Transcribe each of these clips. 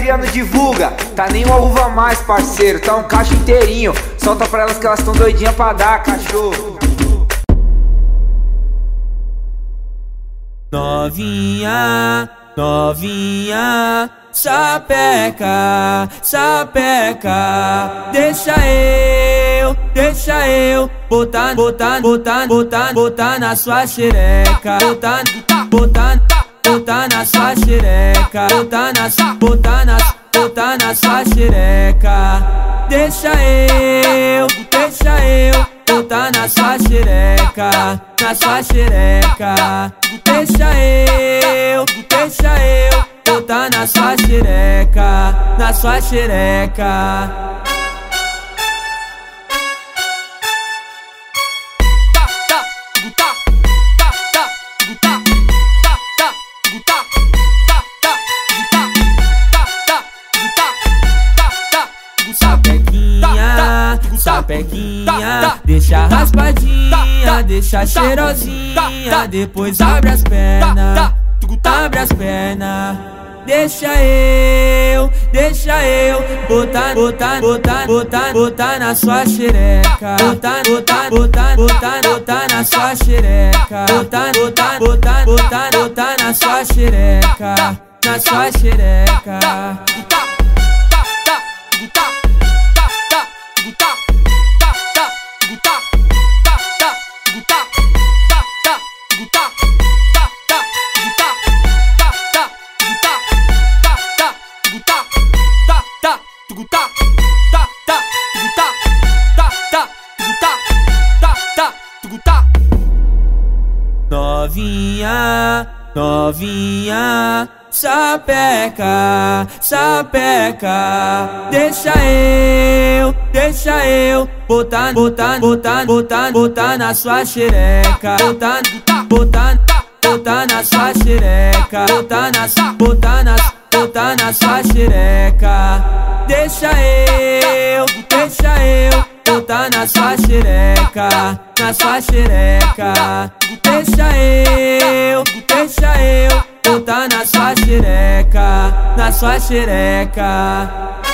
Adriano divulga. Tá nem uma uva mais, parceiro, tá um cacho inteirinho. Solta pra elas que elas tão doidinhas pra dar, cachorro. Novinha, novinha, sapeca, sapeca, deixa eu, deixa eu botar, botar, botar, botar, botar na sua xereca, botar, botar, botar na sua xereca, botar na, botar na, botar na sua xereca, deixa eu, deixa eu botar na sua xereca, na sua xereca. Deixa eu, deixa eu botar na sua xereca, na sua xereca. Sapequinha, sapequinha, deixa raspadinha, deixa cheirosinha, depois abre as pernas, abre as pernas. Deixa eu, deixa eu botar, botar, botar, botar, botar na sua xereca. Botar, botar, botar, botar, botar na sua xereca. Botar, botar, botar, botar, botar na sua xereca. Na sua xereca. Novinha, novinha, sapeca, sapeca, deixa eu, deixa eu botar, botar, botar, botar, botar na sua xereca, botar, botar, botar na sua xereca, botar na, botar na, botar na sua xereca, deixa eu, deixa eu botar na sua xereca, na sua xereca. Deixa eu, deixa eu botar na sua xereca, na sua xereca.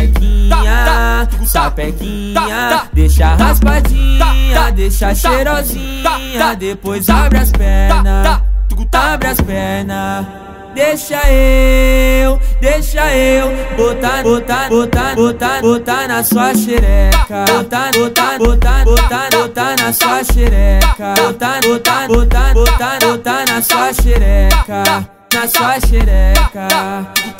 Sapequinha, sapequinha, deixa raspadinha, deixa cheirosinha, depois abre as pernas, abre as pernas. Deixa eu, deixa eu botar, botar, botar, botar, botar na sua xereca. Botar, botar, botar, botar, botar na sua xereca. Botar, botar, botar, botar, botar na sua xereca. Na sua xereca.